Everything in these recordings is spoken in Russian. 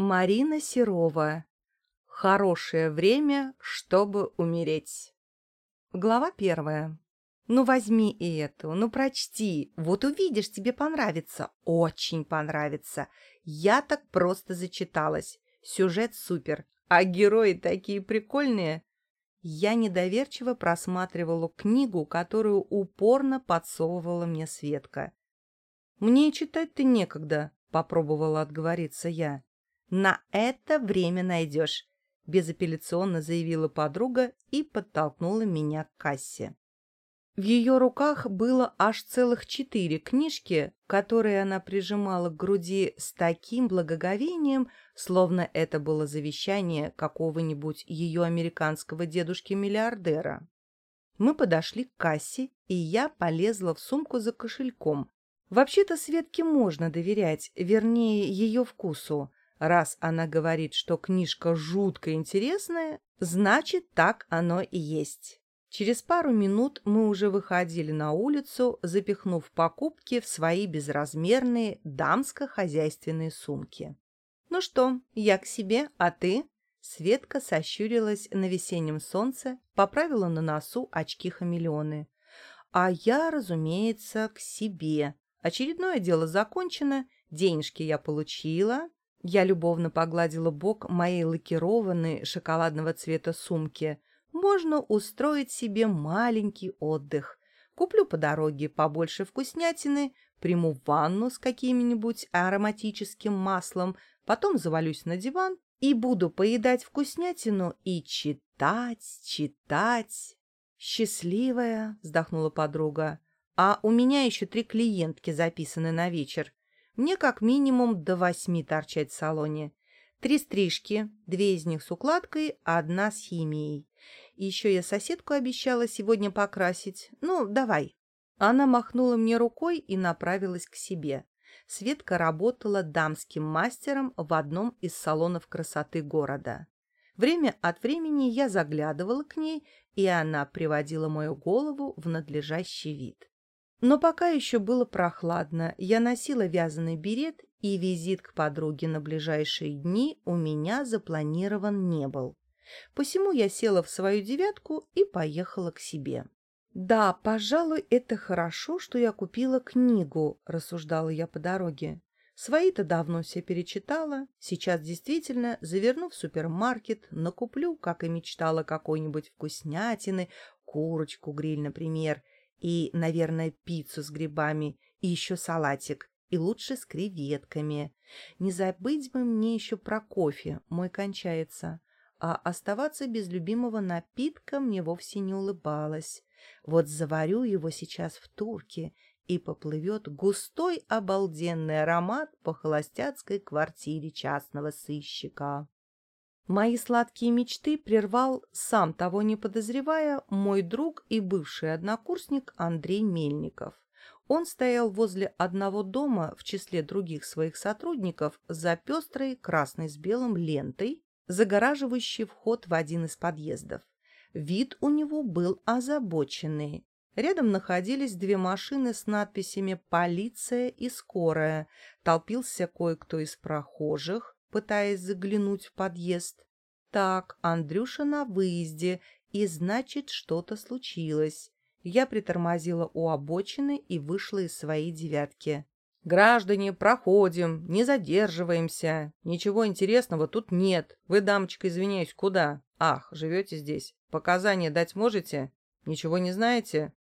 Марина Серова. Хорошее время, чтобы умереть. Глава первая. Ну возьми и эту, ну прочти. Вот увидишь, тебе понравится. Очень понравится. Я так просто зачиталась. Сюжет супер. А герои такие прикольные. Я недоверчиво просматривала книгу, которую упорно подсовывала мне Светка. «Мне читать-то некогда», — попробовала отговориться я. «На это время найдешь», — безапелляционно заявила подруга и подтолкнула меня к кассе. В ее руках было аж целых четыре книжки, которые она прижимала к груди с таким благоговением, словно это было завещание какого-нибудь ее американского дедушки-миллиардера. Мы подошли к кассе, и я полезла в сумку за кошельком. Вообще-то Светке можно доверять, вернее, ее вкусу. Раз она говорит, что книжка жутко интересная, значит, так оно и есть. Через пару минут мы уже выходили на улицу, запихнув покупки в свои безразмерные дамско-хозяйственные сумки. «Ну что, я к себе, а ты?» Светка сощурилась на весеннем солнце, поправила на носу очки-хамелеоны. «А я, разумеется, к себе. Очередное дело закончено, денежки я получила, я любовно погладила бок моей лакированной шоколадного цвета сумки. Можно устроить себе маленький отдых. Куплю по дороге побольше вкуснятины, приму ванну с каким-нибудь ароматическим маслом, потом завалюсь на диван и буду поедать вкуснятину и читать, читать. «Счастливая», — вздохнула подруга. «А у меня еще три клиентки записаны на вечер. Мне как минимум до восьми торчать в салоне. Три стрижки, две из них с укладкой, одна с химией. Еще я соседку обещала сегодня покрасить. Ну, давай. Она махнула мне рукой и направилась к себе. Светка работала дамским мастером в одном из салонов красоты города. Время от времени я заглядывала к ней, и она приводила мою голову в надлежащий вид. Но пока еще было прохладно, я носила вязаный берет, и визит к подруге на ближайшие дни у меня запланирован не был. Посему я села в свою девятку и поехала к себе. «Да, пожалуй, это хорошо, что я купила книгу», — рассуждала я по дороге. Свои-то давно все перечитала. Сейчас действительно, заверну в супермаркет, накуплю, как и мечтала, какой-нибудь вкуснятины, курочку гриль, например, и, наверное, пиццу с грибами, и еще салатик, и лучше с креветками. Не забыть бы мне еще про кофе, мой кончается. А оставаться без любимого напитка мне вовсе не улыбалось. Вот заварю его сейчас в турке, и поплывет густой обалденный аромат по холостяцкой квартире частного сыщика. Мои сладкие мечты прервал, сам того не подозревая, мой друг и бывший однокурсник Андрей Мельников. Он стоял возле одного дома в числе других своих сотрудников за пестрой красной с белым лентой, загораживающей вход в один из подъездов. Вид у него был озабоченный. Рядом находились две машины с надписями «Полиция» и «Скорая». Толпился кое-кто из прохожих, пытаясь заглянуть в подъезд. Так, Андрюша на выезде, и значит, что-то случилось. Я притормозила у обочины и вышла из своей девятки. «Граждане, проходим, не задерживаемся. Ничего интересного тут нет. Вы, дамочка, извиняюсь, куда? Ах, живете здесь. Показания дать можете? Ничего не знаете?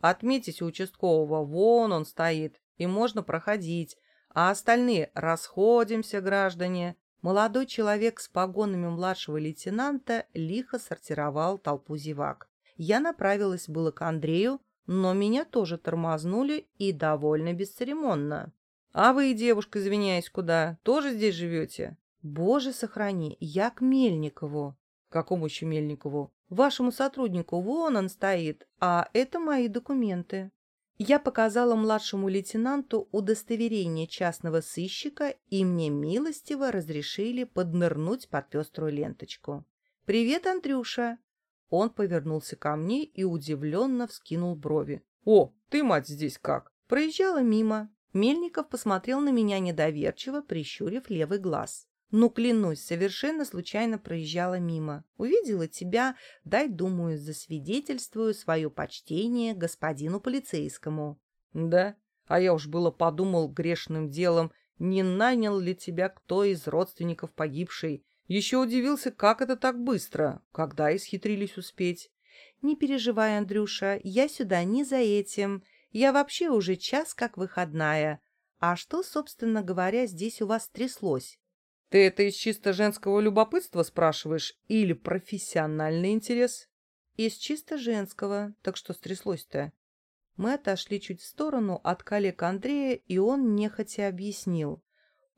Отметьте у участкового, вон он стоит, и можно проходить. А остальные расходимся, граждане. Молодой человек с погонами младшего лейтенанта лихо сортировал толпу зевак. Я направилась было к Андрею, но меня тоже тормознули и довольно бесцеремонно. «А вы, девушка, извиняюсь, куда? Тоже здесь живете?» «Боже, сохрани, я к Мельникову». «Какому еще Мельникову?» «Вашему сотруднику, вон он стоит, а это мои документы». Я показала младшему лейтенанту удостоверение частного сыщика, и мне милостиво разрешили поднырнуть под пеструю ленточку. «Привет, Андрюша!» Он повернулся ко мне и удивленно вскинул брови. «О, ты, мать, здесь как?» Проезжала мимо. Мельников посмотрел на меня недоверчиво, прищурив левый глаз. Ну, клянусь, совершенно случайно проезжала мимо. Увидела тебя, дай, думаю, засвидетельствую свое почтение господину полицейскому. Да, а я уж было подумал грешным делом, не нанял ли тебя кто из родственников погибшей. Еще удивился, как это так быстро, когда исхитрились успеть. Не переживай, Андрюша, я сюда не за этим. Я вообще уже час как выходная. А что, собственно говоря, здесь у вас тряслось? Ты это из чисто женского любопытства спрашиваешь или профессиональный интерес? Из чисто женского. Так что стряслось-то? Мы отошли чуть в сторону от коллег Андрея, и он нехотя объяснил.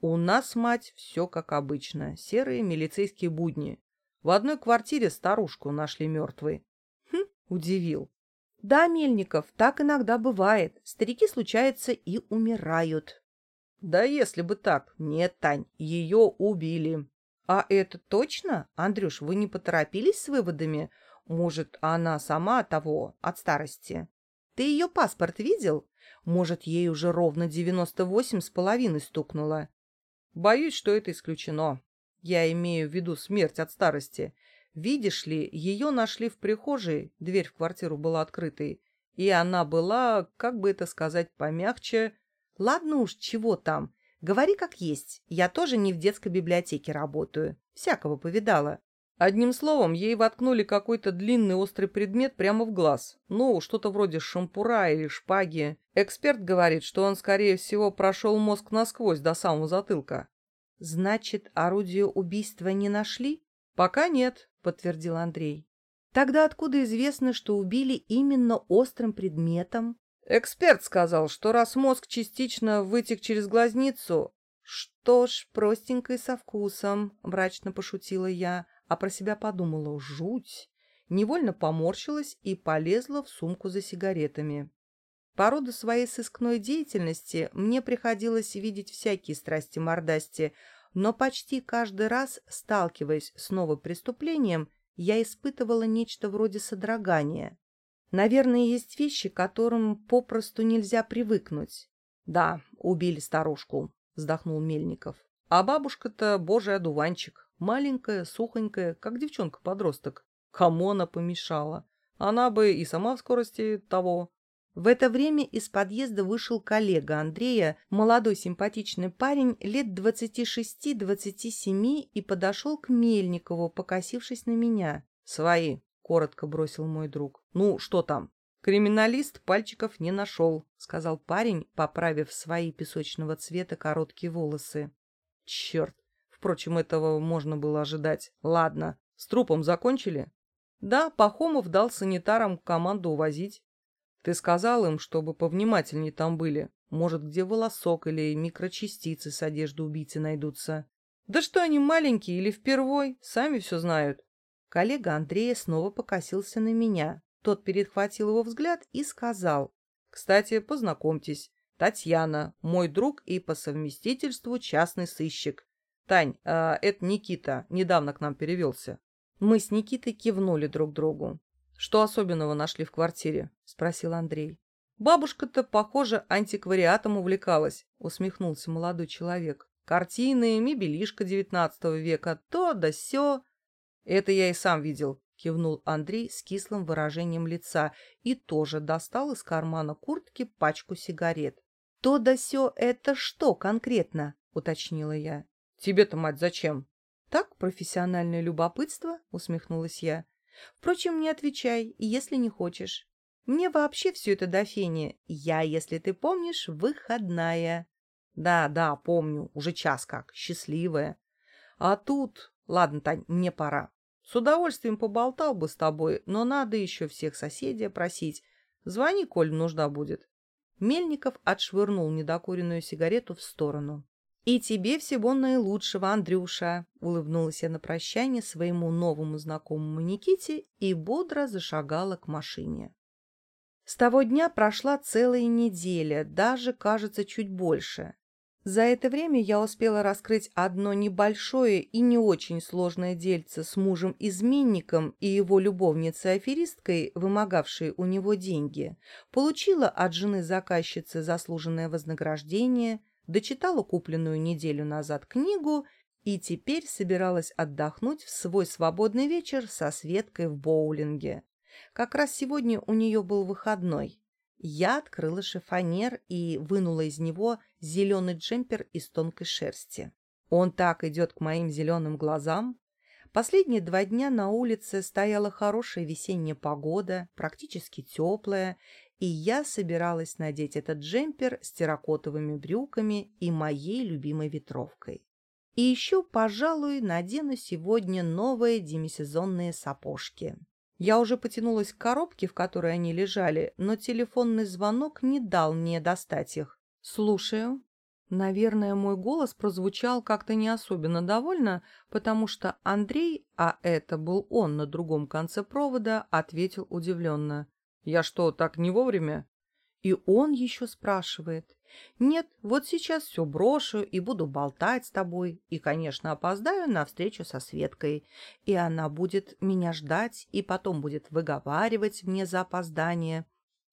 «У нас, мать, все как обычно. Серые милицейские будни. В одной квартире старушку нашли мертвой». «Хм», — удивил. «Да, Мельников, так иногда бывает. Старики, случается, и умирают». «Да если бы так. Нет, Тань, ее убили». «А это точно? Андрюш, вы не поторопились с выводами? Может, она сама того, от старости?» Ты ее паспорт видел? Может, ей уже ровно девяносто восемь с половиной стукнуло. Боюсь, что это исключено. Я имею в виду смерть от старости. Видишь ли, ее нашли в прихожей, дверь в квартиру была открытой, и она была, как бы это сказать помягче... Ладно уж, чего там. Говори как есть. Я тоже не в детской библиотеке работаю. Всякого повидала. Одним словом, ей воткнули какой-то длинный острый предмет прямо в глаз. Ну, что-то вроде шампура или шпаги. Эксперт говорит, что он, скорее всего, прошел мозг насквозь до самого затылка. «Значит, орудие убийства не нашли?» «Пока нет», — подтвердил Андрей. «Тогда откуда известно, что убили именно острым предметом?» «Эксперт сказал, что раз мозг частично вытек через глазницу...» «Что ж, простенько и со вкусом», — мрачно пошутила я, — а про себя подумала «жуть». Невольно поморщилась и полезла в сумку за сигаретами. По роду своей сыскной деятельности мне приходилось видеть всякие страсти-мордасти, но почти каждый раз, сталкиваясь с новым преступлением, я испытывала нечто вроде содрогания. Наверное, есть вещи, к которым попросту нельзя привыкнуть. «Да, убили старушку», — вздохнул Мельников. «А бабушка-то божий одуванчик». Маленькая, сухонькая, как девчонка-подросток. Кому она помешала? Она бы и сама в скорости того. В это время из подъезда вышел коллега Андрея, молодой симпатичный парень лет двадцати шести-двадцати семи, и подошел к Мельникову, покосившись на меня. «Свои», — коротко бросил мой друг. «Ну, что там?» «Криминалист пальчиков не нашел», — сказал парень, поправив свои песочного цвета короткие волосы. «Черт, Впрочем, этого можно было ожидать. Ладно, с трупом закончили? Да, Пахомов дал санитарам команду увозить. Ты сказал им, чтобы повнимательнее там были. Может, где волосок или микрочастицы с одежды убийцы найдутся. Да что они маленькие или впервой, сами все знают. Коллега Андрея снова покосился на меня. Тот перехватил его взгляд и сказал. «Кстати, познакомьтесь. Татьяна, мой друг и по совместительству частный сыщик. «Тань, а это Никита, недавно к нам перевелся». Мы с Никитой кивнули друг другу. «Что особенного нашли в квартире?» — спросил Андрей. «Бабушка-то, похоже, антиквариатом увлекалась», — усмехнулся молодой человек. «Картины, мебелишка девятнадцатого века, то да сё». «Это я и сам видел», — кивнул Андрей с кислым выражением лица и тоже достал из кармана куртки пачку сигарет. «То да сё — это что конкретно?» — уточнила я. Тебе-то, мать, зачем? Так, профессиональное любопытство, усмехнулась я. Впрочем, не отвечай, если не хочешь. Мне вообще все это до фени. Я, если ты помнишь, выходная. Да, да, помню, уже час как, счастливая. А тут... Ладно, Тань, мне пора. С удовольствием поболтал бы с тобой, но надо еще всех соседей просить. Звони, коль нужда будет. Мельников отшвырнул недокуренную сигарету в сторону. «И тебе всего наилучшего, Андрюша!» — улыбнулась я на прощание своему новому знакомому Никите и бодро зашагала к машине. С того дня прошла целая неделя, даже, кажется, чуть больше. За это время я успела раскрыть одно небольшое и не очень сложное дельце с мужем-изменником и его любовницей-аферисткой, вымогавшей у него деньги, получила от жены заказчицы заслуженное вознаграждение – дочитала купленную неделю назад книгу и теперь собиралась отдохнуть в свой свободный вечер со Светкой в боулинге. Как раз сегодня у нее был выходной. Я открыла шифонер и вынула из него зеленый джемпер из тонкой шерсти. Он так идет к моим зеленым глазам. Последние два дня на улице стояла хорошая весенняя погода, практически теплая, и я собиралась надеть этот джемпер с терракотовыми брюками и моей любимой ветровкой. И еще, пожалуй, надену сегодня новые демисезонные сапожки. Я уже потянулась к коробке, в которой они лежали, но телефонный звонок не дал мне достать их. «Слушаю». Наверное, мой голос прозвучал как-то не особенно довольно, потому что Андрей, а это был он на другом конце провода, ответил удивленно. «Я что, так не вовремя?» И он еще спрашивает. «Нет, вот сейчас все брошу и буду болтать с тобой, и, конечно, опоздаю на встречу со Светкой, и она будет меня ждать, и потом будет выговаривать мне за опоздание».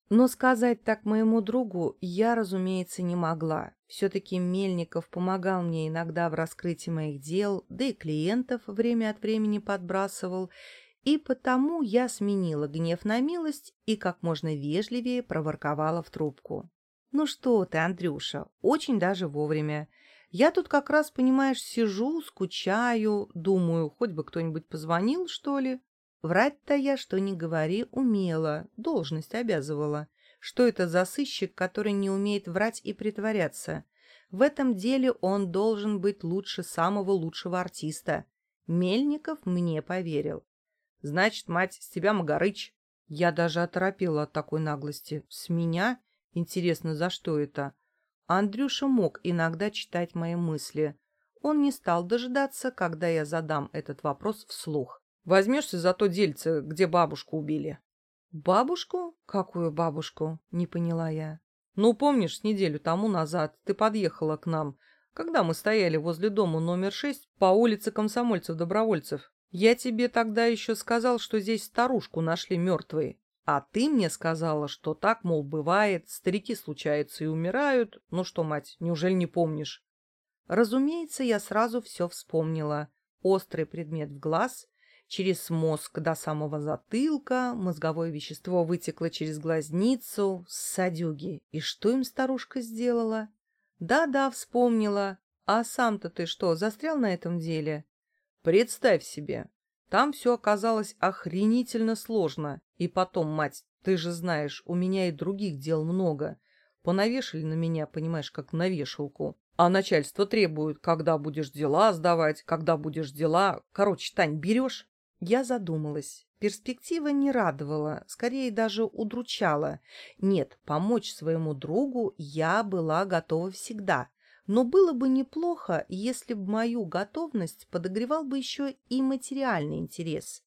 Но сказать так моему другу я, разумеется, не могла. Все-таки Мельников помогал мне иногда в раскрытии моих дел, да и клиентов время от времени подбрасывал, и потому я сменила гнев на милость и как можно вежливее проворковала в трубку. «Ну что ты, Андрюша, очень даже вовремя. Я тут как раз, понимаешь, сижу, скучаю, думаю, хоть бы кто-нибудь позвонил, что ли. Врать-то я, что не говори, умела, должность обязывала. Что это за сыщик, который не умеет врать и притворяться? В этом деле он должен быть лучше самого лучшего артиста. Мельников мне поверил. Значит, мать, с тебя Магарыч. Я даже оторопела от такой наглости. С меня? Интересно, за что это? Андрюша мог иногда читать мои мысли. Он не стал дожидаться, когда я задам этот вопрос вслух. Возьмешься за то дельце, где бабушку убили. Бабушку? Какую бабушку? Не поняла я. Ну, помнишь, неделю тому назад ты подъехала к нам, когда мы стояли возле дома номер шесть по улице комсомольцев-добровольцев. Я тебе тогда еще сказал, что здесь старушку нашли мертвой. А ты мне сказала, что так, мол, бывает, старики случаются и умирают. Ну что, мать, неужели не помнишь? Разумеется, я сразу все вспомнила. Острый предмет в глаз, через мозг до самого затылка, мозговое вещество вытекло через глазницу, садюги. И что им старушка сделала? Да-да, вспомнила. А сам-то ты что, застрял на этом деле? Представь себе, там все оказалось охренительно сложно. И потом, мать, ты же знаешь, у меня и других дел много. Понавешали на меня, понимаешь, как на вешалку. А начальство требует, когда будешь дела сдавать, когда будешь дела... Короче, Тань, берешь? Я задумалась. Перспектива не радовала, скорее даже удручала. Нет, помочь своему другу я была готова всегда. Но было бы неплохо, если бы мою готовность подогревал бы еще и материальный интерес.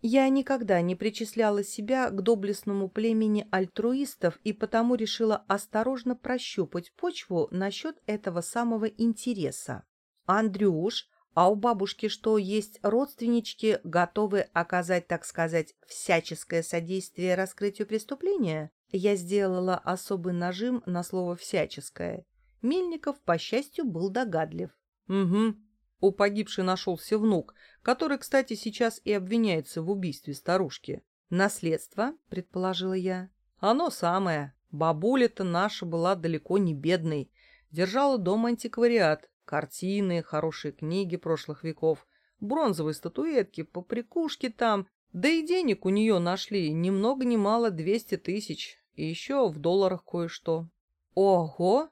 Я никогда не причисляла себя к доблестному племени альтруистов и потому решила осторожно прощупать почву насчет этого самого интереса. «Андрюш, а у бабушки что, есть родственнички, готовы оказать, так сказать, всяческое содействие раскрытию преступления?» Я сделала особый нажим на слово «всяческое». Мельников, по счастью, был догадлив. «Угу. У погибшей нашелся внук, который, кстати, сейчас и обвиняется в убийстве старушки. Наследство, предположила я. Оно самое. Бабуля-то наша была далеко не бедной. Держала дом антиквариат, картины, хорошие книги прошлых веков, бронзовые статуэтки, поприкушки там. Да и денег у нее нашли ни много ни мало двести тысяч. И еще в долларах кое-что. Ого!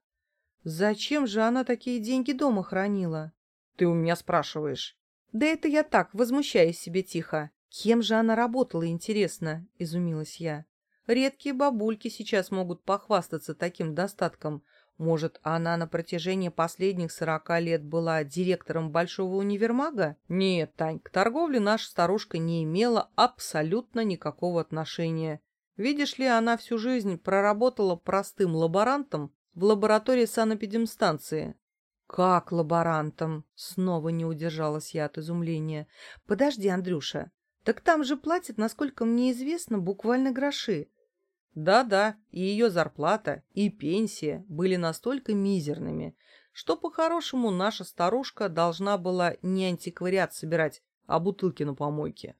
Зачем же она такие деньги дома хранила? Ты у меня спрашиваешь. Да это я так, возмущаюсь себе тихо. Кем же она работала, интересно, изумилась я. Редкие бабульки сейчас могут похвастаться таким достатком. Может, она на протяжении последних сорока лет была директором большого универмага? Нет, Тань, к торговле наша старушка не имела абсолютно никакого отношения. Видишь ли, она всю жизнь проработала простым лаборантом в лаборатории санэпидемстанции. «Как лаборантом?» — снова не удержалась я от изумления. «Подожди, Андрюша, так там же платят, насколько мне известно, буквально гроши». Да-да, и ее зарплата, и пенсия были настолько мизерными, что по-хорошему наша старушка должна была не антиквариат собирать, а бутылки на помойке.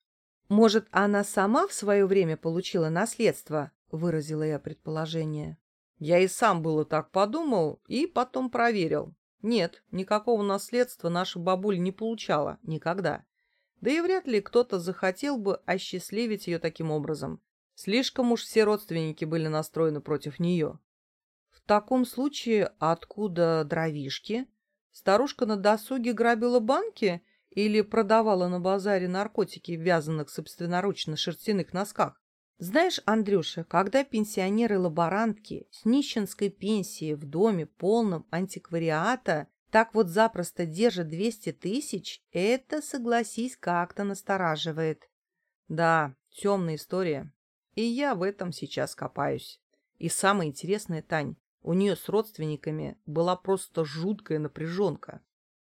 «Может, она сама в свое время получила наследство?» — выразила я предположение. Я и сам было так подумал и потом проверил. Нет, никакого наследства наша бабуль не получала никогда. Да и вряд ли кто-то захотел бы осчастливить ее таким образом. Слишком уж все родственники были настроены против нее. В таком случае откуда дровишки? Старушка на досуге грабила банки или продавала на базаре наркотики в вязаных собственноручно шерстяных носках? Знаешь, Андрюша, когда пенсионеры-лаборантки с нищенской пенсией в доме полном антиквариата так вот запросто держат 200 тысяч, это, согласись, как-то настораживает. Да, темная история. И я в этом сейчас копаюсь. И самое интересное, Тань, у нее с родственниками была просто жуткая напряженка.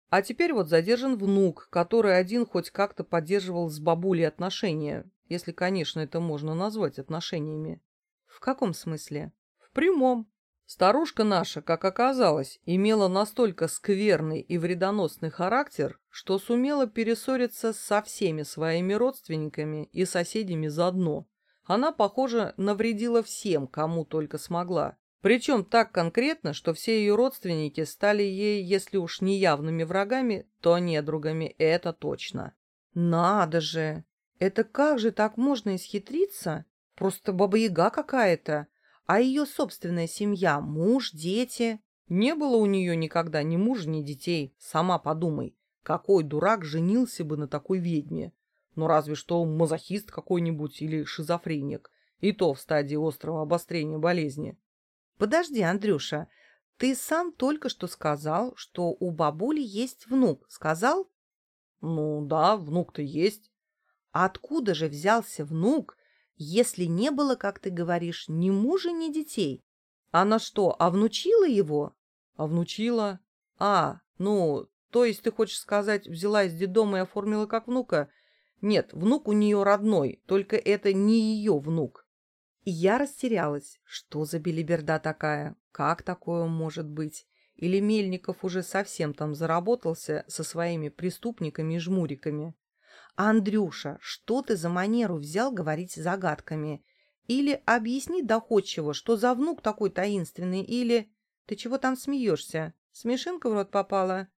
А теперь вот задержан внук, который один хоть как-то поддерживал с бабулей отношения, если, конечно, это можно назвать отношениями. В каком смысле? В прямом. Старушка наша, как оказалось, имела настолько скверный и вредоносный характер, что сумела перессориться со всеми своими родственниками и соседями заодно. Она, похоже, навредила всем, кому только смогла. Причем так конкретно, что все ее родственники стали ей, если уж не явными врагами, то недругами, это точно. «Надо же! Это как же так можно исхитриться? Просто баба-яга какая-то. А ее собственная семья, муж, дети? Не было у нее никогда ни мужа, ни детей. Сама подумай, какой дурак женился бы на такой ведьме? Ну, разве что мазохист какой-нибудь или шизофреник. И то в стадии острого обострения болезни. Подожди, Андрюша, ты сам только что сказал, что у бабули есть внук. Сказал? Ну да, внук-то есть. Откуда же взялся внук, если не было, как ты говоришь, ни мужа, ни детей? Она что, овнучила его? Овнучила? А, ну, то есть ты хочешь сказать, взяла из детдома и оформила как внука? Нет, внук у нее родной, только это не ее внук. И я растерялась. Что за белиберда такая? Как такое может быть? Или Мельников уже совсем там заработался со своими преступниками и жмуриками? «Андрюша, что ты за манеру взял говорить загадками? Или объясни доходчиво, что за внук такой таинственный, или... Ты чего там смеешься? Смешинка в рот попала?»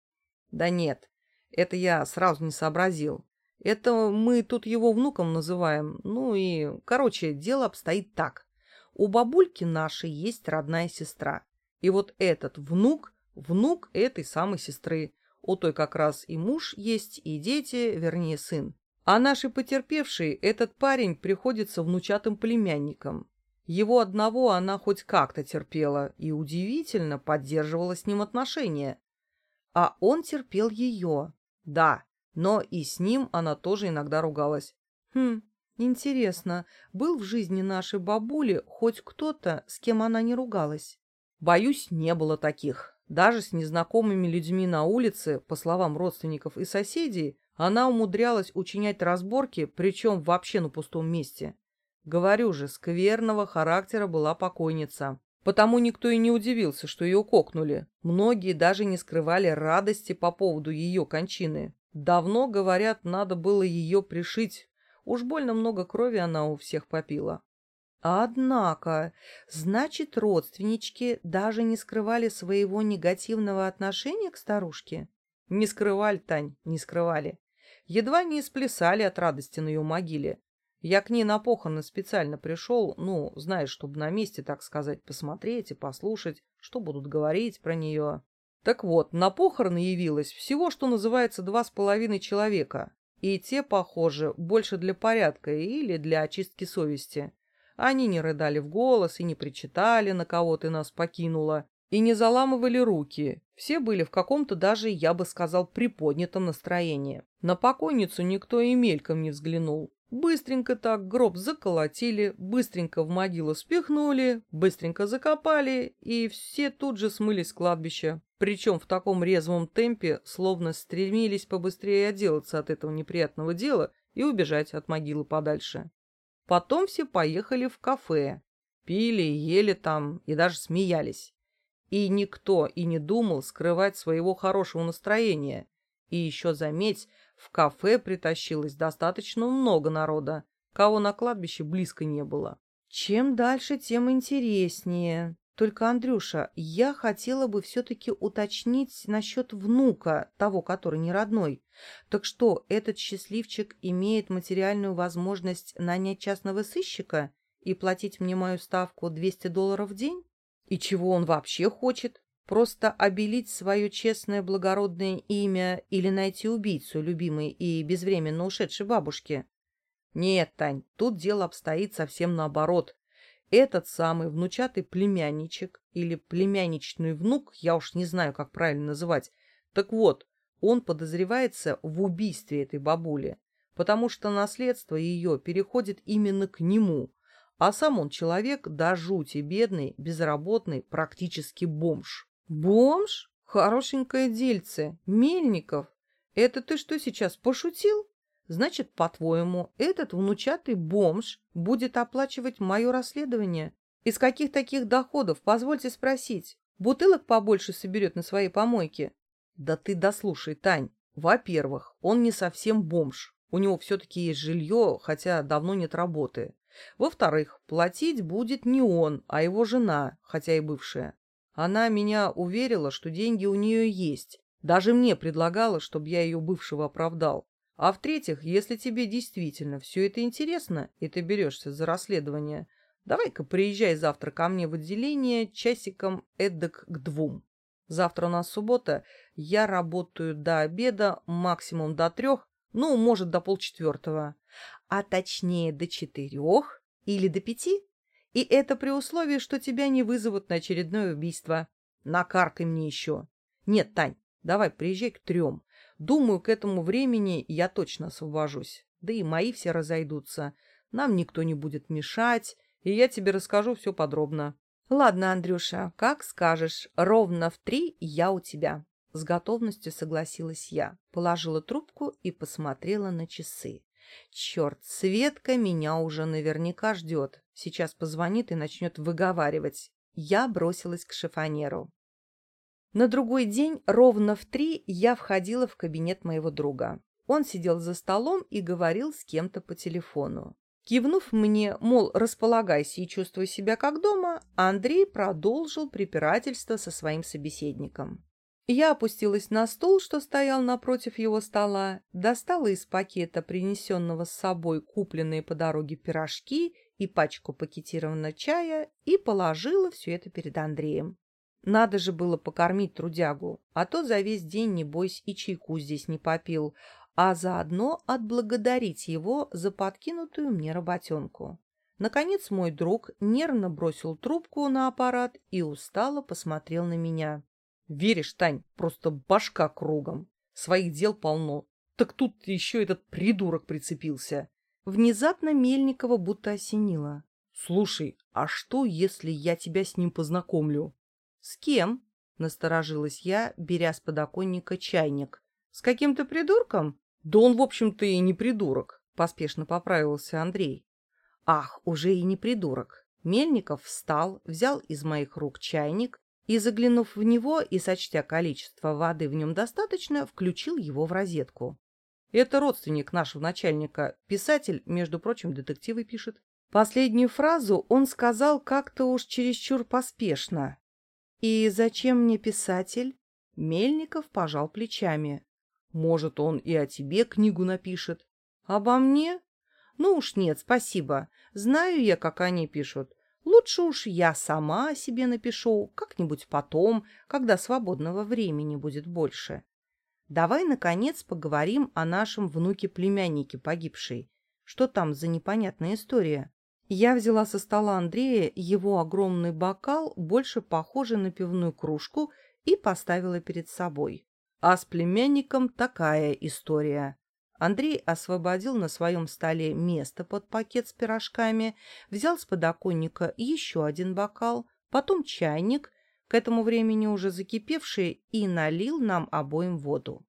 «Да нет, это я сразу не сообразил. Это мы тут его внуком называем. Ну и, короче, дело обстоит так. У бабульки нашей есть родная сестра. И вот этот внук — внук этой самой сестры. У той как раз и муж есть, и дети, вернее, сын. А нашей потерпевшей этот парень приходится внучатым племянником. Его одного она хоть как-то терпела и удивительно поддерживала с ним отношения. А он терпел ее. Да, но и с ним она тоже иногда ругалась. Хм, интересно, был в жизни нашей бабули хоть кто-то, с кем она не ругалась? Боюсь, не было таких. Даже с незнакомыми людьми на улице, по словам родственников и соседей, она умудрялась учинять разборки, причем вообще на пустом месте. Говорю же, скверного характера была покойница. Потому никто и не удивился, что ее кокнули. Многие даже не скрывали радости по поводу ее кончины. Давно, говорят, надо было ее пришить. Уж больно много крови она у всех попила. Однако, значит, родственнички даже не скрывали своего негативного отношения к старушке? Не скрывали, Тань, не скрывали. Едва не сплясали от радости на ее могиле. Я к ней на похороны специально пришел, ну, знаешь, чтобы на месте, так сказать, посмотреть и послушать, что будут говорить про нее. Так вот, на похороны явилось всего, что называется, два с половиной человека. И те, похоже, больше для порядка или для очистки совести. Они не рыдали в голос и не причитали, на кого ты нас покинула, и не заламывали руки. Все были в каком-то даже, я бы сказал, приподнятом настроении. На покойницу никто и мельком не взглянул. Быстренько так гроб заколотили, быстренько в могилу спихнули, быстренько закопали, и все тут же смылись с кладбища. Причем в таком резвом темпе, словно стремились побыстрее отделаться от этого неприятного дела и убежать от могилы подальше. Потом все поехали в кафе. Пили, ели там и даже смеялись. И никто и не думал скрывать своего хорошего настроения. И еще заметь, в кафе притащилось достаточно много народа, кого на кладбище близко не было. Чем дальше, тем интереснее. Только, Андрюша, я хотела бы все-таки уточнить насчет внука, того, который не родной. Так что, этот счастливчик имеет материальную возможность нанять частного сыщика и платить мне мою ставку 200 долларов в день? И чего он вообще хочет? Просто обелить свое честное благородное имя или найти убийцу любимой и безвременно ушедшей бабушки? Нет, Тань, тут дело обстоит совсем наоборот. Этот самый внучатый племянничек или племянничный внук, я уж не знаю, как правильно называть, так вот, он подозревается в убийстве этой бабули, потому что наследство ее переходит именно к нему, а сам он человек до жути бедный, безработный, практически бомж. Бомж? Хорошенькое дельце. Мельников. Это ты что сейчас, пошутил? Значит, по-твоему, этот внучатый бомж будет оплачивать мое расследование? Из каких таких доходов, позвольте спросить? Бутылок побольше соберет на своей помойке? Да ты дослушай, Тань. Во-первых, он не совсем бомж. У него все-таки есть жилье, хотя давно нет работы. Во-вторых, платить будет не он, а его жена, хотя и бывшая. Она меня уверила, что деньги у нее есть. Даже мне предлагала, чтобы я ее бывшего оправдал. А в-третьих, если тебе действительно все это интересно, и ты берешься за расследование, давай-ка приезжай завтра ко мне в отделение часиком эдак к двум. Завтра у нас суббота, я работаю до обеда, максимум до трех, ну, может, до полчетвертого. А точнее, до четырех или до пяти. И это при условии, что тебя не вызовут на очередное убийство. Накаркай мне еще. Нет, Тань, давай приезжай к трем. Думаю, к этому времени я точно освобожусь. Да и мои все разойдутся. Нам никто не будет мешать, и я тебе расскажу все подробно. Ладно, Андрюша, как скажешь. Ровно в три я у тебя. С готовностью согласилась я, положила трубку и посмотрела на часы. Черт, Светка меня уже наверняка ждет. Сейчас позвонит и начнет выговаривать. Я бросилась к шифонеру. На другой день ровно в три я входила в кабинет моего друга. Он сидел за столом и говорил с кем-то по телефону. Кивнув мне, мол, располагайся и чувствуй себя как дома, Андрей продолжил препирательство со своим собеседником. Я опустилась на стул, что стоял напротив его стола, достала из пакета, принесенного с собой купленные по дороге пирожки и пачку пакетированного чая, и положила все это перед Андреем. Надо же было покормить трудягу, а то за весь день, небось, и чайку здесь не попил, а заодно отблагодарить его за подкинутую мне работенку. Наконец мой друг нервно бросил трубку на аппарат и устало посмотрел на меня. «Веришь, Тань, просто башка кругом. Своих дел полно. Так тут еще этот придурок прицепился». Внезапно Мельникова будто осенило. «Слушай, а что, если я тебя с ним познакомлю?» «С кем?» — насторожилась я, беря с подоконника чайник. «С каким-то придурком?» «Да он, в общем-то, и не придурок», — поспешно поправился Андрей. «Ах, уже и не придурок». Мельников встал, взял из моих рук чайник и, заглянув в него и сочтя количество воды в нем достаточно, включил его в розетку. «Это родственник нашего начальника, писатель, между прочим, детективы пишет». Последнюю фразу он сказал как-то уж чересчур поспешно, «И зачем мне писатель?» Мельников пожал плечами. «Может, он и о тебе книгу напишет?» «Обо мне?» «Ну уж нет, спасибо. Знаю я, как они пишут. Лучше уж я сама о себе напишу, как-нибудь потом, когда свободного времени будет больше. Давай, наконец, поговорим о нашем внуке-племяннике погибшей. Что там за непонятная история?» Я взяла со стола Андрея его огромный бокал, больше похожий на пивную кружку, и поставила перед собой. А с племянником такая история. Андрей освободил на своем столе место под пакет с пирожками, взял с подоконника еще один бокал, потом чайник, к этому времени уже закипевший, и налил нам обоим воду.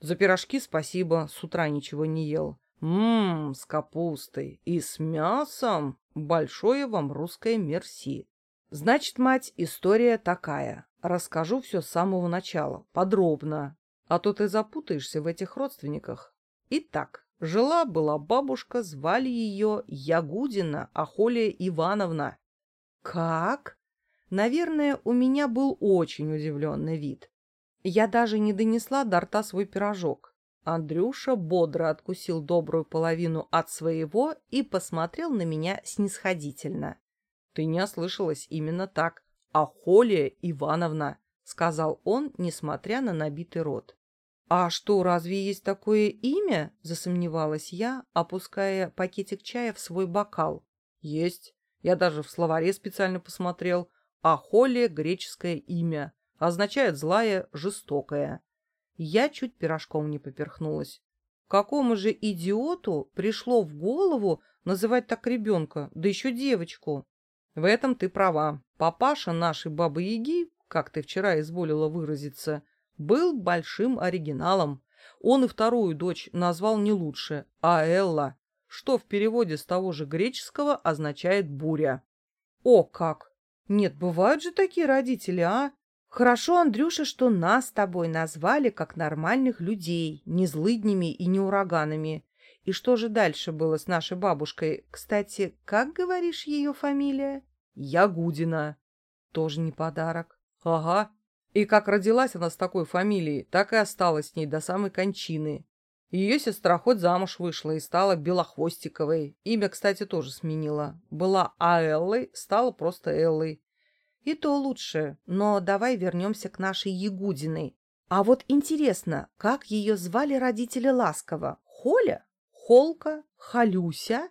«За пирожки спасибо, с утра ничего не ел. Ммм, с капустой и с мясом. Большое вам русское мерси. Значит, мать, история такая. расскажу все с самого начала, подробно, а то ты запутаешься в этих родственниках. Итак, жила-была бабушка, звали ее Ягудина Ахолия Ивановна. Как? Наверное, у меня был очень удивленный вид. Я даже не донесла до рта свой пирожок. Андрюша бодро откусил добрую половину от своего и посмотрел на меня снисходительно. — Ты не ослышалась именно так. Ахолия Ивановна, — сказал он, несмотря на набитый рот. — А что, разве есть такое имя? — засомневалась я, опуская пакетик чая в свой бокал. — Есть. Я даже в словаре специально посмотрел. Ахолия — греческое имя. Означает «злая, жестокая». Я чуть пирожком не поперхнулась. Какому же идиоту пришло в голову называть так ребенка, да еще девочку? В этом ты права. Папаша нашей бабы-яги, как ты вчера изволила выразиться, был большим оригиналом. Он и вторую дочь назвал не лучше, а Элла, что в переводе с того же греческого означает «буря». О, как! Нет, бывают же такие родители, а? Хорошо, Андрюша, что нас с тобой назвали как нормальных людей, не злыднями и не ураганами. И что же дальше было с нашей бабушкой? Кстати, как говоришь ее фамилия? Ягудина. Тоже не подарок. Ага. И как родилась она с такой фамилией, так и осталась с ней до самой кончины. Ее сестра хоть замуж вышла и стала Белохвостиковой. Имя, кстати, тоже сменила. Была Аэллой, стала просто Эллой. И то лучше, но давай вернемся к нашей Ягудиной. А вот интересно, как ее звали родители ласково? Холя? Холка? Халюся?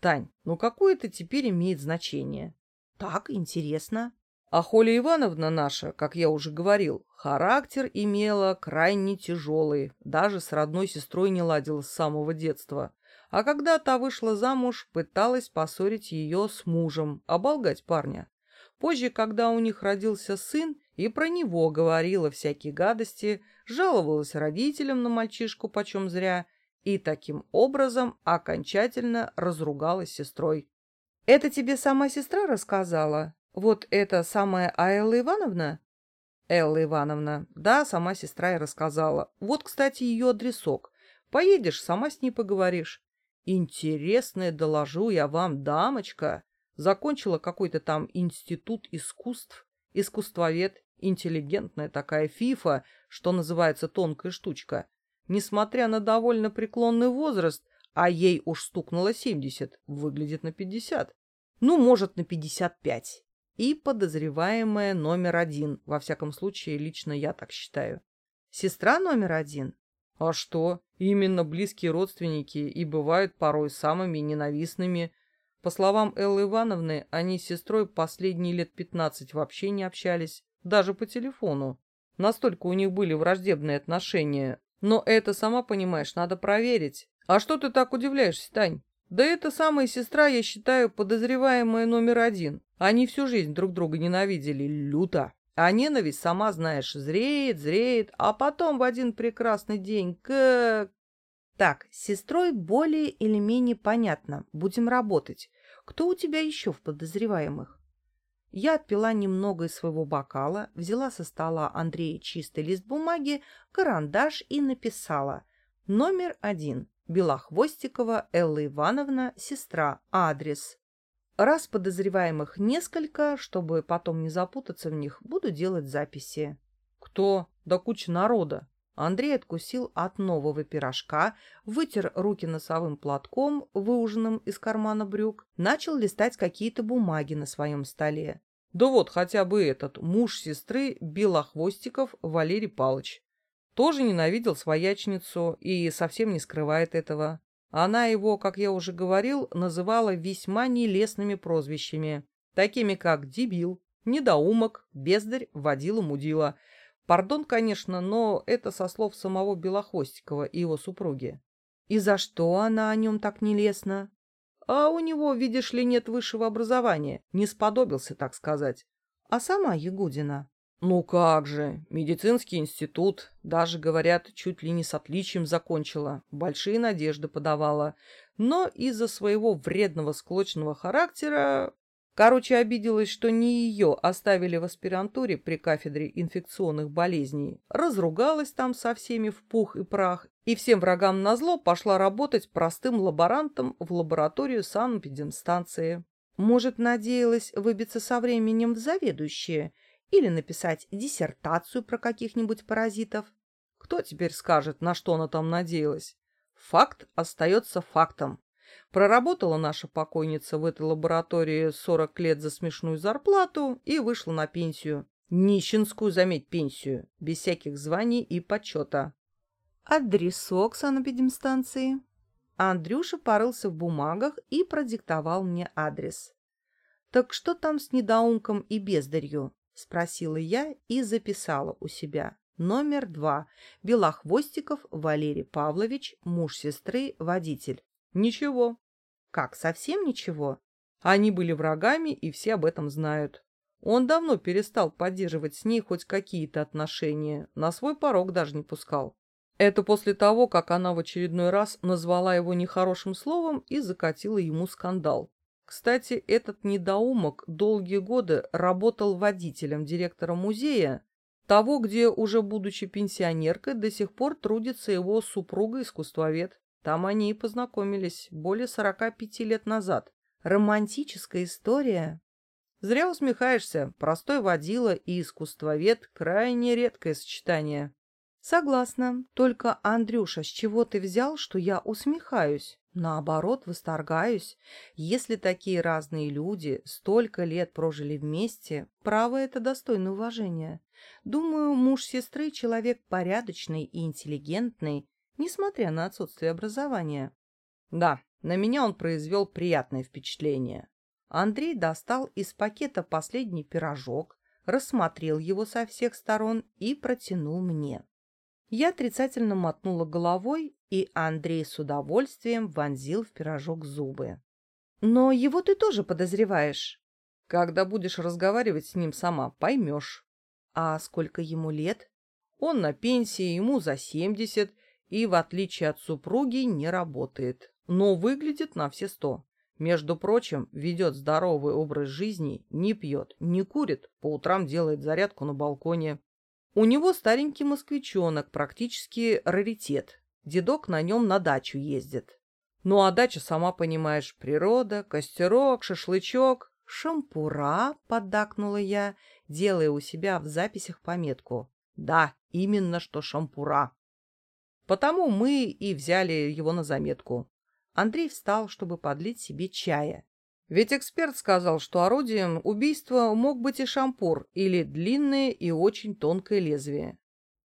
Тань, ну какое это теперь имеет значение? Так, интересно. А Холя Ивановна наша, как я уже говорил, характер имела крайне тяжелый, даже с родной сестрой не ладила с самого детства. А когда та вышла замуж, пыталась поссорить ее с мужем, оболгать парня. Позже, когда у них родился сын, и про него говорила всякие гадости, жаловалась родителям на мальчишку почем зря, и таким образом окончательно разругалась с сестрой. «Это тебе сама сестра рассказала? Вот это самая Аэлла Ивановна?» Элла Ивановна. Да, сама сестра и рассказала. Вот, кстати, ее адресок. Поедешь, сама с ней поговоришь. Интересное доложу я вам, дамочка. Закончила какой-то там институт искусств, искусствовед, интеллигентная такая фифа, что называется тонкая штучка. Несмотря на довольно преклонный возраст, а ей уж стукнуло семьдесят, выглядит на пятьдесят. Ну, может, на пятьдесят пять. И подозреваемая номер один, во всяком случае, лично я так считаю. Сестра номер один? А что? Именно близкие родственники и бывают порой самыми ненавистными, по словам Эллы Ивановны, они с сестрой последние лет пятнадцать вообще не общались, даже по телефону. Настолько у них были враждебные отношения. Но это, сама понимаешь, надо проверить. А что ты так удивляешься, Тань? Да это самая сестра, я считаю, подозреваемая номер один. Они всю жизнь друг друга ненавидели люто. А ненависть, сама знаешь, зреет, зреет, а потом в один прекрасный день как... Так, с сестрой более или менее понятно. Будем работать. Кто у тебя еще в подозреваемых? Я отпила немного из своего бокала, взяла со стола Андрея чистый лист бумаги, карандаш и написала. Номер один. Белохвостикова Элла Ивановна, сестра, адрес. Раз подозреваемых несколько, чтобы потом не запутаться в них, буду делать записи. Кто? Да куча народа. Андрей откусил от нового пирожка, вытер руки носовым платком, выуженным из кармана брюк, начал листать какие-то бумаги на своем столе. Да вот хотя бы этот, муж сестры Белохвостиков Валерий Палыч. Тоже ненавидел своячницу и совсем не скрывает этого. Она его, как я уже говорил, называла весьма нелестными прозвищами, такими как «дебил», «недоумок», «бездарь», «водила-мудила», Пардон, конечно, но это со слов самого Белохвостикова и его супруги. И за что она о нем так нелестна? А у него, видишь ли, нет высшего образования, не сподобился, так сказать. А сама Ягудина? Ну как же, медицинский институт, даже, говорят, чуть ли не с отличием закончила, большие надежды подавала. Но из-за своего вредного склочного характера Короче, обиделась, что не ее оставили в аспирантуре при кафедре инфекционных болезней. Разругалась там со всеми в пух и прах и всем врагам назло пошла работать простым лаборантом в лабораторию санэпидемстанции. Может, надеялась выбиться со временем в заведующие или написать диссертацию про каких-нибудь паразитов? Кто теперь скажет, на что она там надеялась? Факт остается фактом. Проработала наша покойница в этой лаборатории 40 лет за смешную зарплату и вышла на пенсию. Нищенскую, заметь, пенсию, без всяких званий и почета. Адресок санэпидемстанции. Андрюша порылся в бумагах и продиктовал мне адрес. «Так что там с недоумком и бездарью?» — спросила я и записала у себя. Номер два. Белохвостиков Валерий Павлович, муж сестры, водитель. Ничего. Как, совсем ничего? Они были врагами, и все об этом знают. Он давно перестал поддерживать с ней хоть какие-то отношения, на свой порог даже не пускал. Это после того, как она в очередной раз назвала его нехорошим словом и закатила ему скандал. Кстати, этот недоумок долгие годы работал водителем директора музея, того, где, уже будучи пенсионеркой, до сих пор трудится его супруга-искусствовед. Там они и познакомились более 45 лет назад. Романтическая история. Зря усмехаешься. Простой водила и искусствовед — крайне редкое сочетание. Согласна. Только, Андрюша, с чего ты взял, что я усмехаюсь? Наоборот, восторгаюсь. Если такие разные люди столько лет прожили вместе, право это достойно уважения. Думаю, муж сестры человек порядочный и интеллигентный, несмотря на отсутствие образования. Да, на меня он произвел приятное впечатление. Андрей достал из пакета последний пирожок, рассмотрел его со всех сторон и протянул мне. Я отрицательно мотнула головой, и Андрей с удовольствием вонзил в пирожок зубы. «Но его ты тоже подозреваешь?» «Когда будешь разговаривать с ним сама, поймешь». «А сколько ему лет?» «Он на пенсии, ему за семьдесят, и, в отличие от супруги, не работает, но выглядит на все сто. Между прочим, ведет здоровый образ жизни, не пьет, не курит, по утрам делает зарядку на балконе. У него старенький москвичонок, практически раритет. Дедок на нем на дачу ездит. Ну а дача, сама понимаешь, природа, костерок, шашлычок. «Шампура», — поддакнула я, делая у себя в записях пометку. «Да, именно что шампура». Потому мы и взяли его на заметку. Андрей встал, чтобы подлить себе чая. Ведь эксперт сказал, что орудием убийства мог быть и шампур, или длинное и очень тонкое лезвие.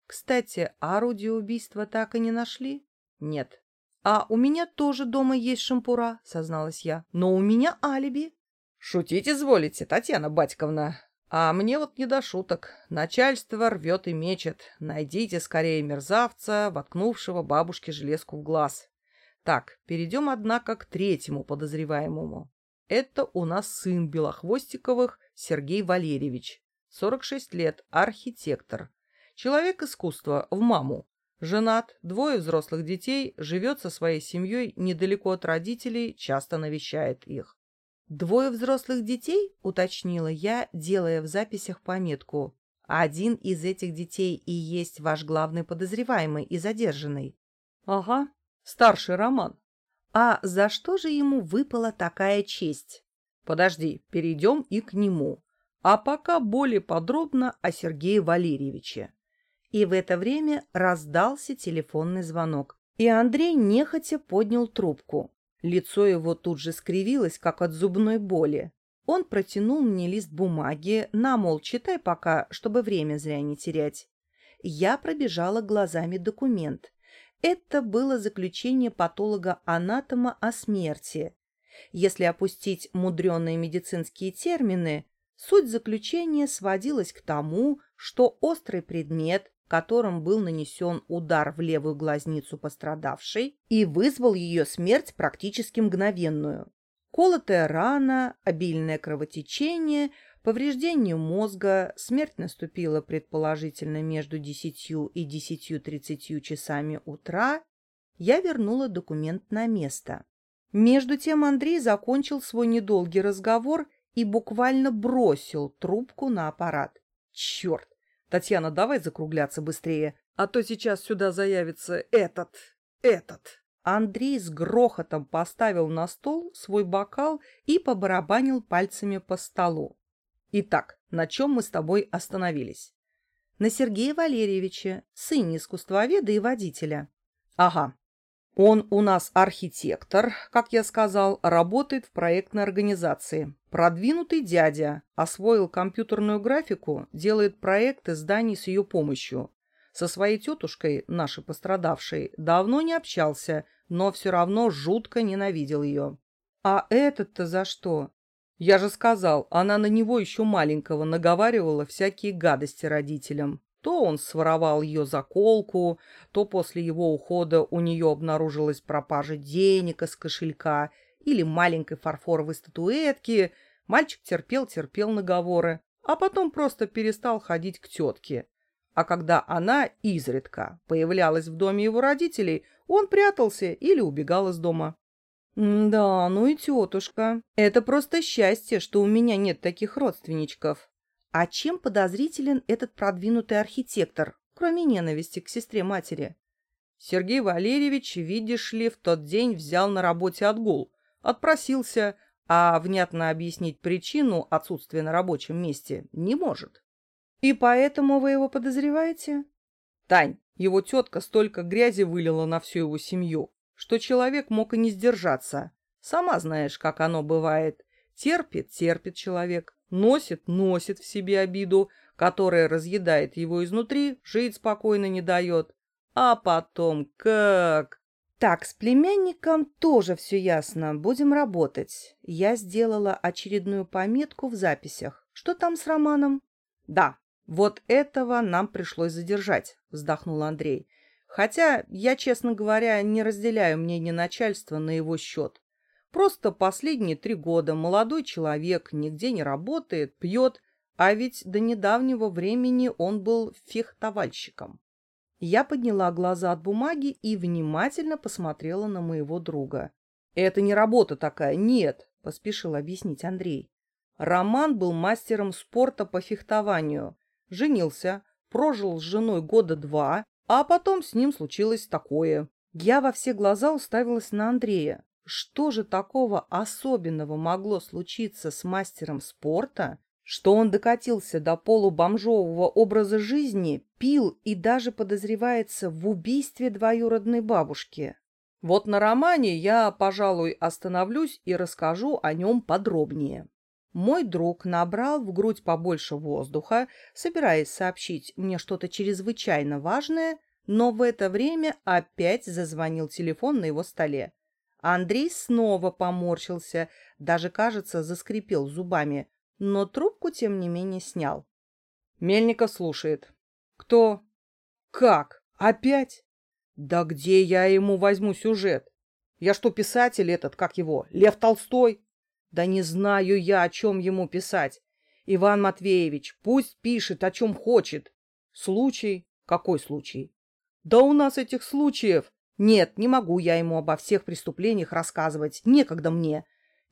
Кстати, орудие убийства так и не нашли? Нет. А у меня тоже дома есть шампура, созналась я. Но у меня алиби. Шутить изволите, Татьяна Батьковна. А мне вот не до шуток. Начальство рвет и мечет. Найдите скорее мерзавца, воткнувшего бабушке железку в глаз. Так, перейдем, однако, к третьему подозреваемому. Это у нас сын Белохвостиковых Сергей Валерьевич. 46 лет, архитектор. Человек искусства, в маму. Женат, двое взрослых детей, живет со своей семьей недалеко от родителей, часто навещает их. «Двое взрослых детей?» — уточнила я, делая в записях пометку. «Один из этих детей и есть ваш главный подозреваемый и задержанный». «Ага, старший Роман». «А за что же ему выпала такая честь?» «Подожди, перейдем и к нему. А пока более подробно о Сергее Валерьевиче». И в это время раздался телефонный звонок, и Андрей нехотя поднял трубку. Лицо его тут же скривилось, как от зубной боли. Он протянул мне лист бумаги, на, мол, читай пока, чтобы время зря не терять. Я пробежала глазами документ. Это было заключение патолога-анатома о смерти. Если опустить мудреные медицинские термины, суть заключения сводилась к тому, что острый предмет, которым был нанесен удар в левую глазницу пострадавшей и вызвал ее смерть практически мгновенную. Колотая рана, обильное кровотечение, повреждение мозга, смерть наступила предположительно между 10 и 10.30 часами утра, я вернула документ на место. Между тем Андрей закончил свой недолгий разговор и буквально бросил трубку на аппарат. Черт! Татьяна, давай закругляться быстрее, а то сейчас сюда заявится этот, этот. Андрей с грохотом поставил на стол свой бокал и побарабанил пальцами по столу. Итак, на чем мы с тобой остановились? На Сергея Валерьевича, сыне искусствоведа и водителя. Ага. Он у нас архитектор, как я сказал, работает в проектной организации. Продвинутый дядя, освоил компьютерную графику, делает проекты зданий с ее помощью. Со своей тетушкой, нашей пострадавшей, давно не общался, но все равно жутко ненавидел ее. А этот-то за что? Я же сказал, она на него еще маленького наговаривала всякие гадости родителям. То он своровал ее заколку, то после его ухода у нее обнаружилась пропажа денег из кошелька или маленькой фарфоровой статуэтки. Мальчик терпел-терпел наговоры, а потом просто перестал ходить к тетке. А когда она изредка появлялась в доме его родителей, он прятался или убегал из дома. «Да, ну и тетушка. Это просто счастье, что у меня нет таких родственничков. А чем подозрителен этот продвинутый архитектор, кроме ненависти к сестре-матери?» Сергей Валерьевич, видишь ли, в тот день взял на работе отгул, отпросился, а внятно объяснить причину отсутствия на рабочем месте не может. И поэтому вы его подозреваете? Тань, его тетка столько грязи вылила на всю его семью, что человек мог и не сдержаться. Сама знаешь, как оно бывает. Терпит, терпит человек, носит, носит в себе обиду, которая разъедает его изнутри, жить спокойно не дает. А потом как... Так, с племянником тоже все ясно. Будем работать. Я сделала очередную пометку в записях. Что там с Романом? Да, вот этого нам пришлось задержать, вздохнул Андрей. Хотя я, честно говоря, не разделяю мнение начальства на его счет. Просто последние три года молодой человек нигде не работает, пьет, а ведь до недавнего времени он был фехтовальщиком. Я подняла глаза от бумаги и внимательно посмотрела на моего друга. «Это не работа такая, нет», — поспешил объяснить Андрей. Роман был мастером спорта по фехтованию, женился, прожил с женой года два, а потом с ним случилось такое. Я во все глаза уставилась на Андрея. Что же такого особенного могло случиться с мастером спорта, что он докатился до полубомжового образа жизни, пил и даже подозревается в убийстве двоюродной бабушки. Вот на романе я, пожалуй, остановлюсь и расскажу о нем подробнее. Мой друг набрал в грудь побольше воздуха, собираясь сообщить мне что-то чрезвычайно важное, но в это время опять зазвонил телефон на его столе. Андрей снова поморщился, даже, кажется, заскрипел зубами но трубку, тем не менее, снял. Мельников слушает. «Кто? Как? Опять? Да где я ему возьму сюжет? Я что, писатель этот, как его, Лев Толстой? Да не знаю я, о чем ему писать. Иван Матвеевич, пусть пишет, о чем хочет. Случай? Какой случай? Да у нас этих случаев. Нет, не могу я ему обо всех преступлениях рассказывать. Некогда мне.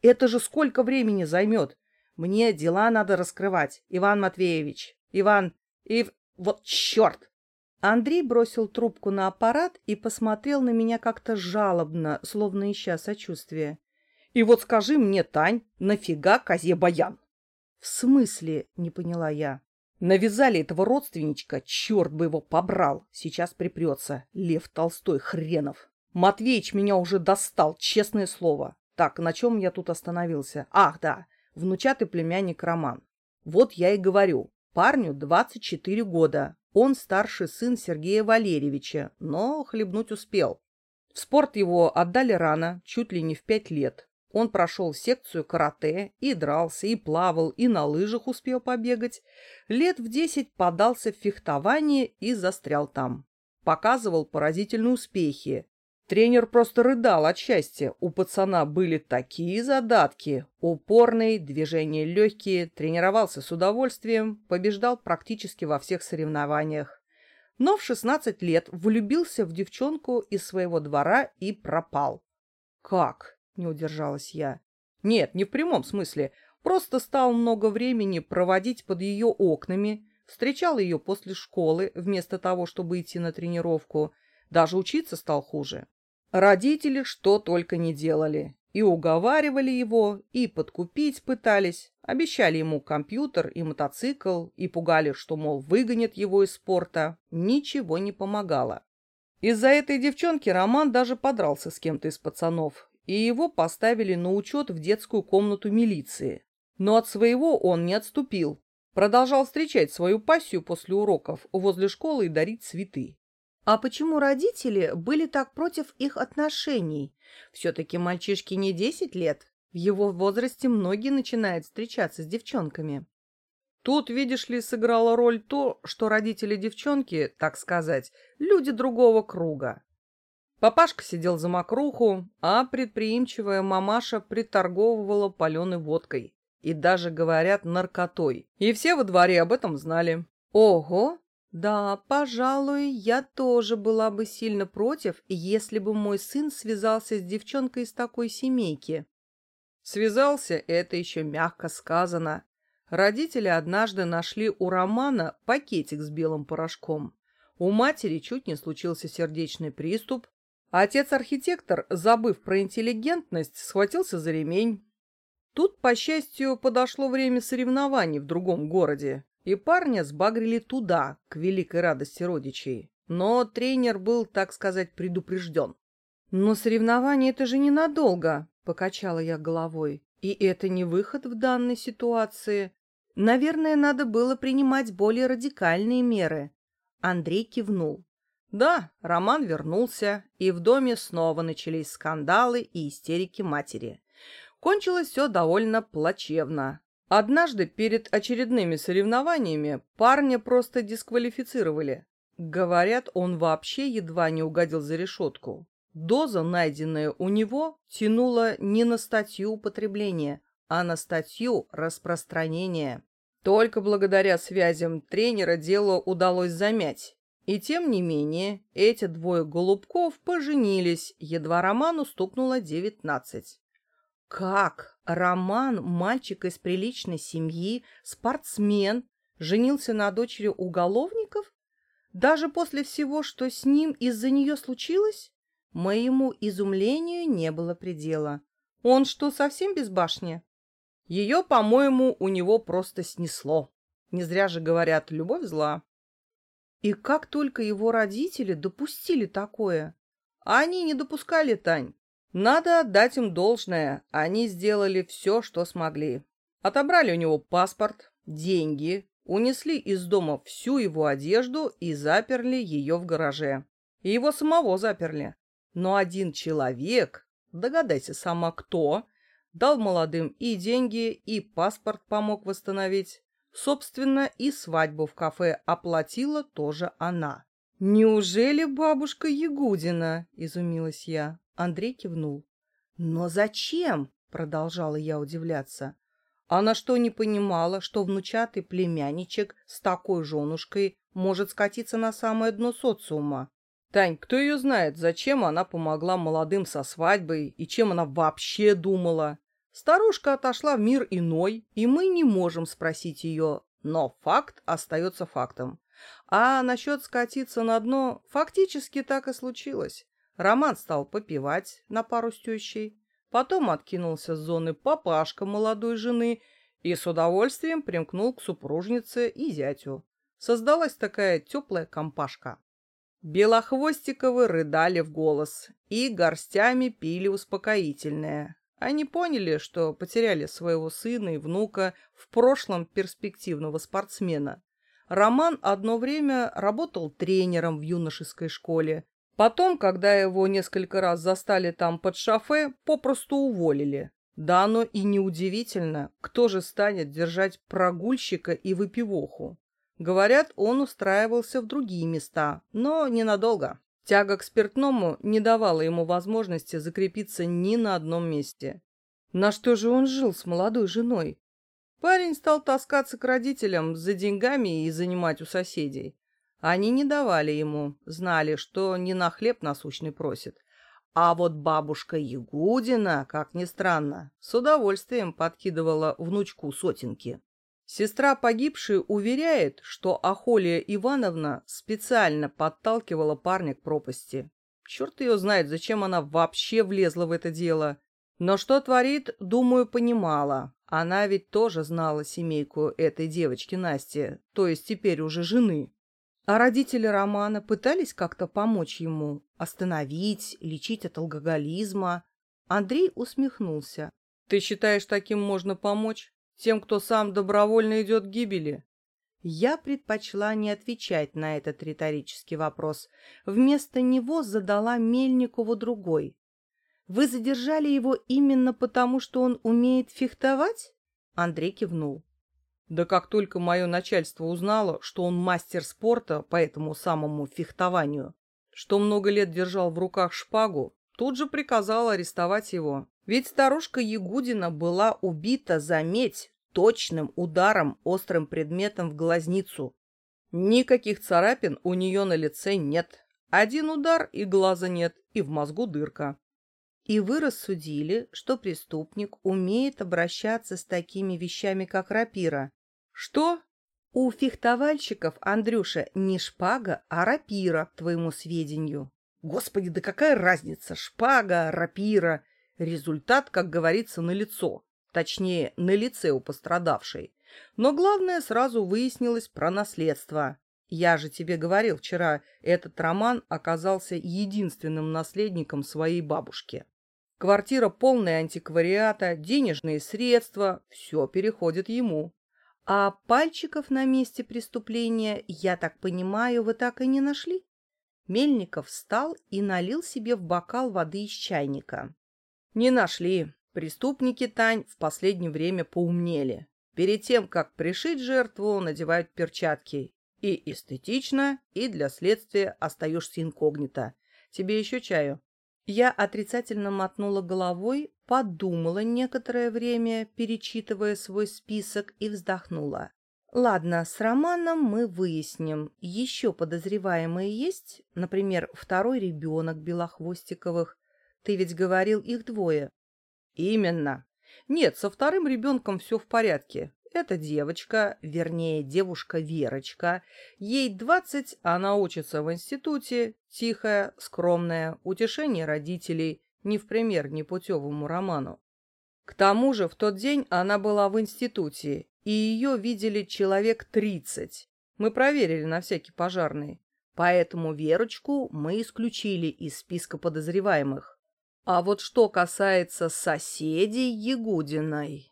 Это же сколько времени займет? Мне дела надо раскрывать, Иван Матвеевич. Иван... Ив... Вот черт!» Андрей бросил трубку на аппарат и посмотрел на меня как-то жалобно, словно ища сочувствия. «И вот скажи мне, Тань, нафига козе баян?» «В смысле?» — не поняла я. «Навязали этого родственничка, черт бы его побрал! Сейчас припрется, Лев Толстой хренов! Матвеич меня уже достал, честное слово! Так, на чем я тут остановился? Ах, да, внучатый племянник Роман. Вот я и говорю, парню 24 года, он старший сын Сергея Валерьевича, но хлебнуть успел. В спорт его отдали рано, чуть ли не в пять лет. Он прошел секцию карате и дрался, и плавал, и на лыжах успел побегать. Лет в десять подался в фехтование и застрял там. Показывал поразительные успехи. Тренер просто рыдал от счастья. У пацана были такие задатки. Упорный, движения легкие, тренировался с удовольствием, побеждал практически во всех соревнованиях. Но в 16 лет влюбился в девчонку из своего двора и пропал. «Как?» — не удержалась я. «Нет, не в прямом смысле. Просто стал много времени проводить под ее окнами, встречал ее после школы, вместо того, чтобы идти на тренировку. Даже учиться стал хуже. Родители что только не делали. И уговаривали его, и подкупить пытались. Обещали ему компьютер и мотоцикл, и пугали, что, мол, выгонят его из спорта. Ничего не помогало. Из-за этой девчонки Роман даже подрался с кем-то из пацанов, и его поставили на учет в детскую комнату милиции. Но от своего он не отступил. Продолжал встречать свою пассию после уроков возле школы и дарить цветы. А почему родители были так против их отношений? Все-таки мальчишке не десять лет. В его возрасте многие начинают встречаться с девчонками. Тут, видишь ли, сыграла роль то, что родители девчонки, так сказать, люди другого круга. Папашка сидел за мокруху, а предприимчивая мамаша приторговывала паленой водкой и даже, говорят, наркотой. И все во дворе об этом знали. Ого! Да, пожалуй, я тоже была бы сильно против, если бы мой сын связался с девчонкой из такой семейки. Связался — это еще мягко сказано. Родители однажды нашли у Романа пакетик с белым порошком. У матери чуть не случился сердечный приступ. Отец-архитектор, забыв про интеллигентность, схватился за ремень. Тут, по счастью, подошло время соревнований в другом городе, и парня сбагрили туда, к великой радости родичей. Но тренер был, так сказать, предупрежден. «Но соревнования — это же ненадолго», — покачала я головой. «И это не выход в данной ситуации. Наверное, надо было принимать более радикальные меры. Андрей кивнул. Да, Роман вернулся, и в доме снова начались скандалы и истерики матери. Кончилось все довольно плачевно. Однажды перед очередными соревнованиями парня просто дисквалифицировали. Говорят, он вообще едва не угодил за решетку. Доза, найденная у него, тянула не на статью употребления, а на статью распространения. Только благодаря связям тренера дело удалось замять. И тем не менее, эти двое голубков поженились, едва Роману стукнуло девятнадцать. Как? Роман, мальчик из приличной семьи, спортсмен, женился на дочери уголовников? Даже после всего, что с ним из-за нее случилось? Моему изумлению не было предела. Он что, совсем без башни? Ее, по-моему, у него просто снесло. Не зря же говорят, любовь зла. И как только его родители допустили такое? Они не допускали, Тань. Надо отдать им должное. Они сделали все, что смогли. Отобрали у него паспорт, деньги, унесли из дома всю его одежду и заперли ее в гараже. И его самого заперли. Но один человек, догадайся сама кто, Дал молодым и деньги, и паспорт помог восстановить. Собственно, и свадьбу в кафе оплатила тоже она. «Неужели бабушка Ягудина?» — изумилась я. Андрей кивнул. «Но зачем?» — продолжала я удивляться. Она что, не понимала, что внучатый племянничек с такой женушкой может скатиться на самое дно социума? Тань, кто ее знает, зачем она помогла молодым со свадьбой и чем она вообще думала? Старушка отошла в мир иной, и мы не можем спросить ее, но факт остается фактом. А насчет скатиться на дно фактически так и случилось. Роман стал попивать на пару с потом откинулся с зоны папашка молодой жены и с удовольствием примкнул к супружнице и зятю. Создалась такая теплая компашка. Белохвостиковы рыдали в голос и горстями пили успокоительное. Они поняли, что потеряли своего сына и внука, в прошлом перспективного спортсмена. Роман одно время работал тренером в юношеской школе. Потом, когда его несколько раз застали там под шофе, попросту уволили. Да оно и неудивительно, кто же станет держать прогульщика и выпивоху. Говорят, он устраивался в другие места, но ненадолго. Тяга к спиртному не давала ему возможности закрепиться ни на одном месте. На что же он жил с молодой женой? Парень стал таскаться к родителям за деньгами и занимать у соседей. Они не давали ему, знали, что не на хлеб насущный просит. А вот бабушка Ягудина, как ни странно, с удовольствием подкидывала внучку сотенки. Сестра погибшей уверяет, что Ахолия Ивановна специально подталкивала парня к пропасти. Черт ее знает, зачем она вообще влезла в это дело. Но что творит, думаю, понимала. Она ведь тоже знала семейку этой девочки Насти, то есть теперь уже жены. А родители Романа пытались как-то помочь ему, остановить, лечить от алкоголизма. Андрей усмехнулся. «Ты считаешь, таким можно помочь? Тем, кто сам добровольно идет к гибели?» Я предпочла не отвечать на этот риторический вопрос. Вместо него задала Мельникову другой. «Вы задержали его именно потому, что он умеет фехтовать?» Андрей кивнул. Да как только мое начальство узнало, что он мастер спорта по этому самому фехтованию, что много лет держал в руках шпагу, тут же приказал арестовать его. Ведь старушка Ягудина была убита, заметь, точным ударом острым предметом в глазницу. Никаких царапин у нее на лице нет. Один удар и глаза нет, и в мозгу дырка. И вы рассудили, что преступник умеет обращаться с такими вещами, как рапира, «Что?» «У фехтовальщиков, Андрюша, не шпага, а рапира, твоему сведению». «Господи, да какая разница? Шпага, рапира. Результат, как говорится, на лицо. Точнее, на лице у пострадавшей. Но главное сразу выяснилось про наследство. Я же тебе говорил вчера, этот Роман оказался единственным наследником своей бабушки. Квартира полная антиквариата, денежные средства, все переходит ему. А пальчиков на месте преступления, я так понимаю, вы так и не нашли? Мельников встал и налил себе в бокал воды из чайника. Не нашли. Преступники, Тань, в последнее время поумнели. Перед тем, как пришить жертву, надевают перчатки. И эстетично, и для следствия остаешься инкогнито. Тебе еще чаю? Я отрицательно мотнула головой, подумала некоторое время, перечитывая свой список, и вздохнула. Ладно, с Романом мы выясним. Еще подозреваемые есть? Например, второй ребенок Белохвостиковых. Ты ведь говорил, их двое. Именно. Нет, со вторым ребенком все в порядке. Это девочка, вернее, девушка Верочка. Ей двадцать, она учится в институте, тихая, скромная, утешение родителей, не в пример непутевому роману. К тому же в тот день она была в институте, и ее видели человек тридцать. Мы проверили на всякий пожарный. Поэтому Верочку мы исключили из списка подозреваемых. А вот что касается соседей Ягудиной...